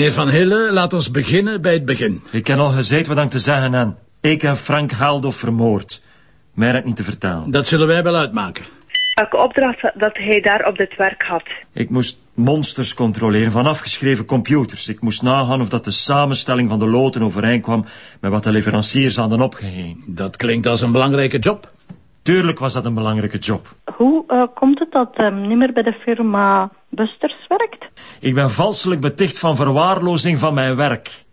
Meneer Van Hille, laat ons beginnen bij het begin. Ik heb al gezegd wat ik te zeggen aan. Ik heb Frank Haaldof vermoord. Meer heb ik niet te vertellen. Dat zullen wij wel uitmaken. Welke opdracht dat hij daar op dit werk had? Ik moest monsters controleren van afgeschreven computers. Ik moest nagaan of dat de samenstelling van de loten overeenkwam met wat de leveranciers hadden opgeheven. Dat klinkt als een belangrijke job. Tuurlijk was dat een belangrijke job. Hoe uh, komt het dat um, niet meer bij de firma Busters werkt? Ik ben valselijk beticht van verwaarlozing van mijn werk.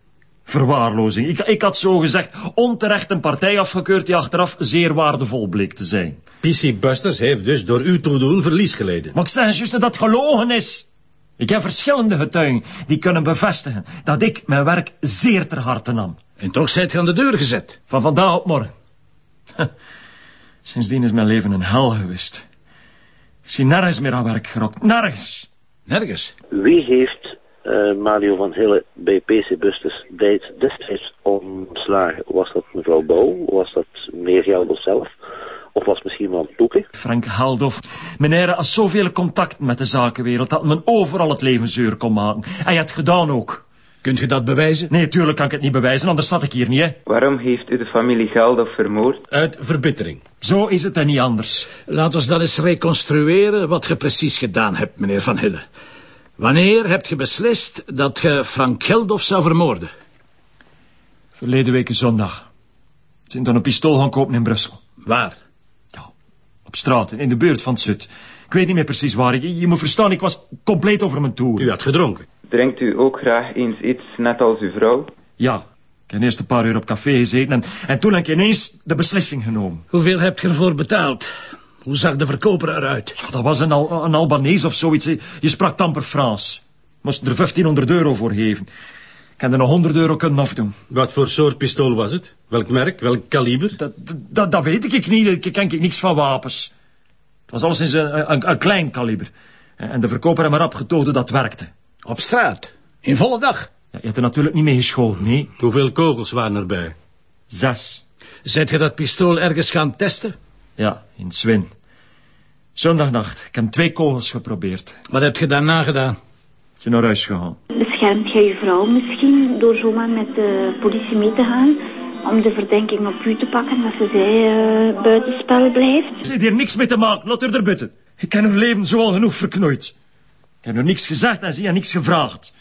Verwaarlozing. Ik, ik had zo gezegd onterecht een partij afgekeurd die achteraf zeer waardevol bleek te zijn. PC Busters heeft dus door u toedoen verlies geleden. Maar ik zeg juist dat dat gelogen is. Ik heb verschillende getuigen die kunnen bevestigen dat ik mijn werk zeer ter harte nam. En toch zijt je aan de deur gezet. Van vandaag op morgen. Sindsdien is mijn leven een hel geweest. Ik zie nergens meer aan werk gerokt. Nergens. Nergens. Wie heeft uh, Mario van Hille bij PC Busters destijds ontslagen? Was dat mevrouw Bouw? Was dat meneer Gelder zelf? Of was het misschien wel Toeke? Frank Haldof. Meneer had zoveel contact met de zakenwereld dat men overal het leven zeur kon maken. Hij had gedaan ook. Kunt je dat bewijzen? Nee, tuurlijk kan ik het niet bewijzen, anders zat ik hier niet, hè. Waarom heeft u de familie Geldof vermoord? Uit verbittering. Zo is het en niet anders. Laat ons dan eens reconstrueren wat je precies gedaan hebt, meneer Van Hille. Wanneer hebt je beslist dat je Frank Geldof zou vermoorden? Verleden week zondag. Ze zijn dan een pistool gaan kopen in Brussel. Waar? Ja, op straat, in de buurt van het Zut. Ik weet niet meer precies waar. Je, je moet verstaan, ik was compleet over mijn toer. U had gedronken. Drinkt u ook graag eens iets, net als uw vrouw? Ja, ik heb eerst een paar uur op café gezeten en, en toen heb ik ineens de beslissing genomen. Hoeveel heb je ervoor betaald? Hoe zag de verkoper eruit? Ja, dat was een, Al een Albanees of zoiets. Je sprak tamper Frans. Moest er 1500 euro voor geven. Ik had er nog 100 euro kunnen afdoen. Wat voor soort pistool was het? Welk merk? Welk kaliber? Dat, dat, dat weet ik niet. Ik ken ik niks van wapens. Het was alleszins een, een, een klein kaliber. En de verkoper heeft maar opgetoond hoe dat werkte. Op straat? In volle dag? Ja, je hebt er natuurlijk niet mee geschoold, nee. Hoeveel kogels waren erbij? Zes. Zet je dat pistool ergens gaan testen? Ja, in Swin. Zondagnacht. Ik heb twee kogels geprobeerd. Wat heb je daarna gedaan? Ze zijn naar huis gegaan. Beschermt jij je vrouw misschien door zomaar met de politie mee te gaan? Om de verdenking op u te pakken dat ze zij uh, buitenspel blijft? Ze heeft hier niks mee te maken. Laat haar er buiten. Ik ken haar leven zoal genoeg verknoeid. Ik heb haar niks gezegd en ze heeft niks gevraagd.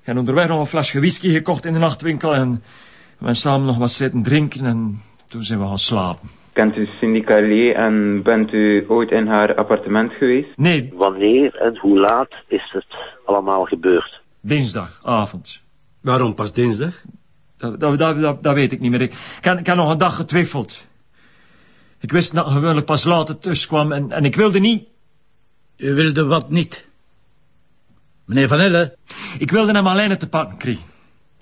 Ik heb onderweg nog een flesje whisky gekocht in de nachtwinkel en we zijn samen nog wat zitten drinken en toen zijn we gaan slapen. Kent u Cindy Carlier en bent u ooit in haar appartement geweest? Nee. Wanneer en hoe laat is het allemaal gebeurd? Dinsdagavond. Waarom pas dinsdag? Dat, dat, dat, dat weet ik niet meer. Ik, ik heb nog een dag getwijfeld. Ik wist dat gewoonlijk pas later thuis kwam en, en ik wilde niet... U wilde wat niet? Meneer Van Hille? Ik wilde hem alleen te pakken krijgen.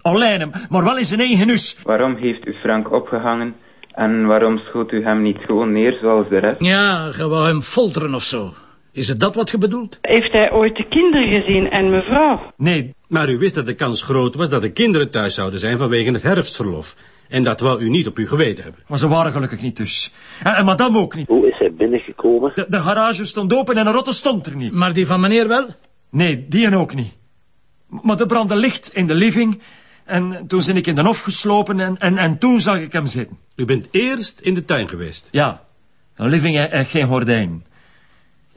Alleen hem, maar wel in zijn eigen huis. Waarom heeft u Frank opgehangen en waarom schoot u hem niet gewoon neer zoals de rest? Ja, je wou hem folteren of zo. Is het dat wat je bedoelt? Heeft hij ooit de kinderen gezien en mevrouw? Nee. Maar u wist dat de kans groot was dat de kinderen thuis zouden zijn vanwege het herfstverlof. En dat wou u niet op uw geweten hebben. Maar ze waren gelukkig niet dus. En, en madame ook niet. Hoe is hij binnengekomen? De, de garage stond open en een rotte stond er niet. Maar die van meneer wel? Nee, die en ook niet. Maar er brandde licht in de living... En toen ben ik in de hof geslopen en, en, en toen zag ik hem zitten. U bent eerst in de tuin geweest? Ja. Een living en geen gordijn.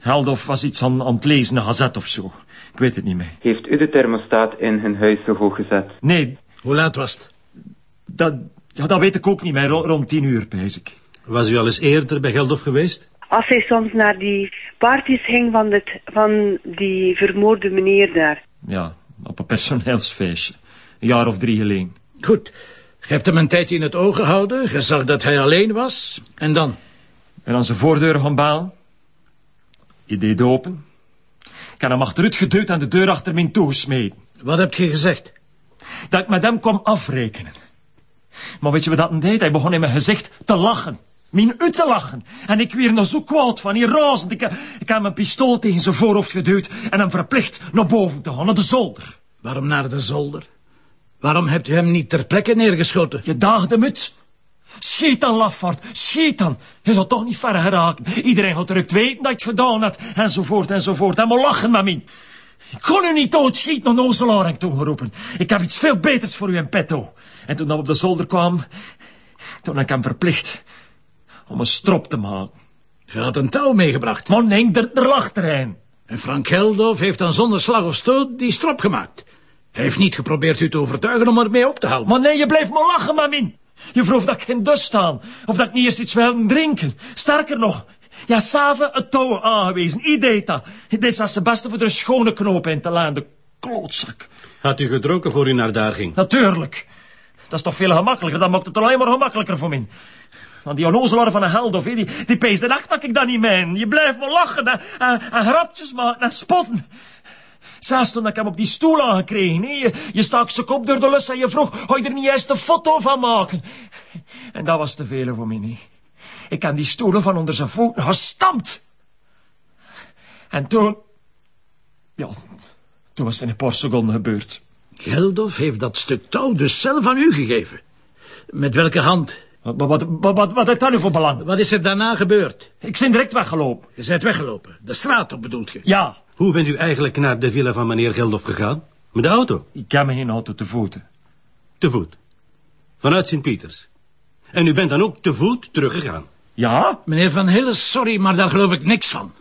Heldof was iets aan, aan het lezen, een gazet of zo. Ik weet het niet meer. Heeft u de thermostaat in hun huis zo hoog gezet? Nee. Hoe laat was het? Dat, ja, dat weet ik ook niet meer. Rond tien uur, pees ik. Was u al eens eerder bij Geldof geweest? Als hij soms naar die parties ging van, dit, van die vermoorde meneer daar. Ja, op een personeelsfeestje. Een jaar of drie geleden. Goed. Je hebt hem een tijdje in het oog gehouden. Je zag dat hij alleen was. En dan? En aan zijn voordeur gaan bellen. Je deed open. Ik heb hem achteruit geduwd en de deur achter me toegesmeden. Wat heb je gezegd? Dat ik met hem kwam afrekenen. Maar weet je wat dat deed? Hij begon in mijn gezicht te lachen. Mijn uit te lachen. En ik weer nog zo kwaad van, hier razend. Ik, ik heb mijn pistool tegen zijn voorhoofd geduwd en hem verplicht naar boven te gaan, naar de zolder. Waarom naar de zolder? Waarom hebt u hem niet ter plekke neergeschoten? Je daagde mut. Scheet dan, lafaard, scheet dan. Je zou toch niet ver geraken. Iedereen had terug weten dat je het gedaan had. Enzovoort, enzovoort. En maar lachen met mij. Ik kon u niet doodschieten, onnozelaar, heb ik toen geroepen. Ik heb iets veel beters voor u in petto. En toen we op de zolder kwam, toen heb ik hem verplicht om een strop te maken. Je had een touw meegebracht. Maar nee, er, er lag er een. En Frank Geldof heeft dan zonder slag of stoot die strop gemaakt. Hij heeft niet geprobeerd u te overtuigen om ermee op te houden. Maar nee, je blijft maar lachen, mamin. Je vroeg dat ik geen dus staan. Of dat ik niet eerst iets wilde drinken. Sterker nog, ja, Save het touw aangewezen. I deed dat. Dit is als beste voor de schone knoop in te laan. De klootzak. Had u gedronken voor u naar daar ging? Natuurlijk. Dat is toch veel gemakkelijker. Dat maakt het alleen maar gemakkelijker voor mij. Want die onnozelaar van een held of die, die peesde echt dat ik dat niet meen. Je blijft maar lachen en, en, grapjes maken en spotten. Zelfs toen ik hem op die stoel aangekregen. Nee, je, je stak zijn kop door de lus en je vroeg, ga je er niet eens een foto van maken? En dat was te veel voor mij, niet. Ik heb die stoelen van onder zijn voeten gestampt. En toen... Ja, toen was het in een paar seconden gebeurd. Geldof heeft dat stuk touw dus zelf aan u gegeven. Met welke hand? Wat, wat, wat, wat, wat heeft dat nu voor belang? Wat is er daarna gebeurd? Ik ben direct weggelopen. Je bent weggelopen. De straat op bedoelt je? Ja, Hoe bent u eigenlijk naar de villa van meneer Geldof gegaan? Met de auto? ik heb me geen auto te voeten. Te voet. Vanuit Sint-Pieters. En u bent dan ook te voet teruggegaan? Ja? Meneer Van Hille, sorry, maar daar geloof ik niks van.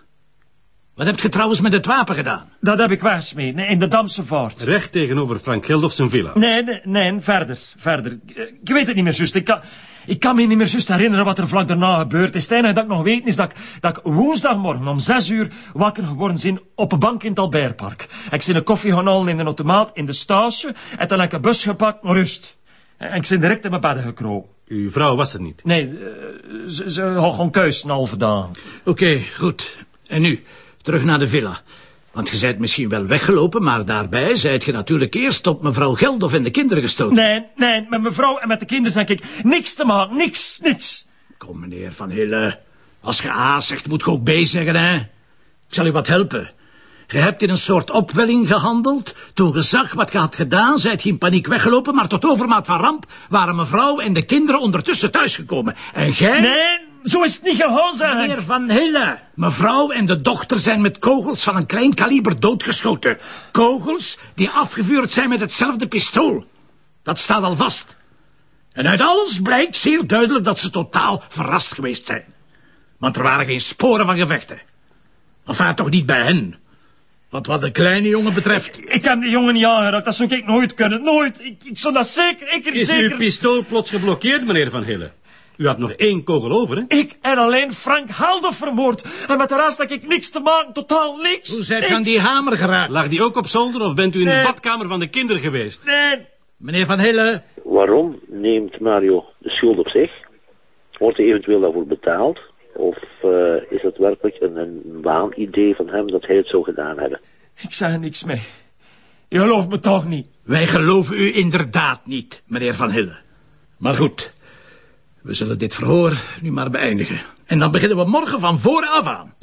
Wat hebt je trouwens met het wapen gedaan? Dat heb ik weggesmeten, in de Damse vaart. Recht tegenover Frank Geldof zijn villa. Nee, nee, nee, verder, verder. Ik, weet het niet meer, juist. Ik kan, ik kan me niet meer juist herinneren wat er vlak daarna gebeurd is. Het enige dat ik nog weet is dat ik, dat ik woensdagmorgen om zes uur wakker geworden ben op een bank in het Albertpark. Ik ben een koffie gaan halen in de automaat in de stage en toen heb ik een bus gepakt naar rust. En ik ben direct in mijn bedden gekropen. Uw vrouw was er niet. Nee, eh, ze, ze had gewoon keus een halve dag. Oké, goed. En nu, terug naar de villa. Want je zijt misschien wel weggelopen, maar daarbij zijt je natuurlijk eerst op mevrouw Geldof en de kinderen gestoten. Nee, nee, met mijn vrouw en met de kinderen denk ik niks te maken, niks, niks. Kom, meneer Van Hille. Als je A zegt, moet je ook B zeggen, hè? Ik zal u wat helpen. Je hebt in een soort opwelling gehandeld. Toen je zag wat je had gedaan, zijt je in paniek weggelopen, maar tot overmaat van ramp waren mevrouw en de kinderen ondertussen thuisgekomen. En jij... Nee, zo is het niet ik. Meneer Van Hille, mevrouw en de dochter zijn met kogels van een klein kaliber doodgeschoten. Kogels die afgevuurd zijn met hetzelfde pistool. Dat staat al vast. En uit alles blijkt zeer duidelijk dat ze totaal verrast geweest zijn. Want er waren geen sporen van gevechten. Enfin, toch niet bij hen. Want wat de kleine jongen betreft... Ik heb die jongen niet aangeraakt, dat zou ik nooit kunnen, nooit. Ik, ik zou dat zeker, ik er Is zeker... uw pistool plots geblokkeerd, meneer Van Hille? U had nog één kogel over, hè? Ik en alleen Frank Halder vermoord. En met de rest heb ik niks te maken, totaal niks. Hoe zijt niks. aan die hamer geraakt? Lag die ook op zolder of bent u in de badkamer van de kinderen geweest? Nee, Meneer Van Hille, Waarom neemt Mario de schuld op zich? Wordt hij eventueel daarvoor betaald? Of eh, is het werkelijk een, een waanidee van hem dat hij het zou gedaan hebben? ik zeg er niks mee. Je gelooft me toch niet. wij geloven u inderdaad niet, meneer Van Hille. Maar goed, we zullen dit verhoor nu maar beëindigen. En dan beginnen we morgen van vooraf aan.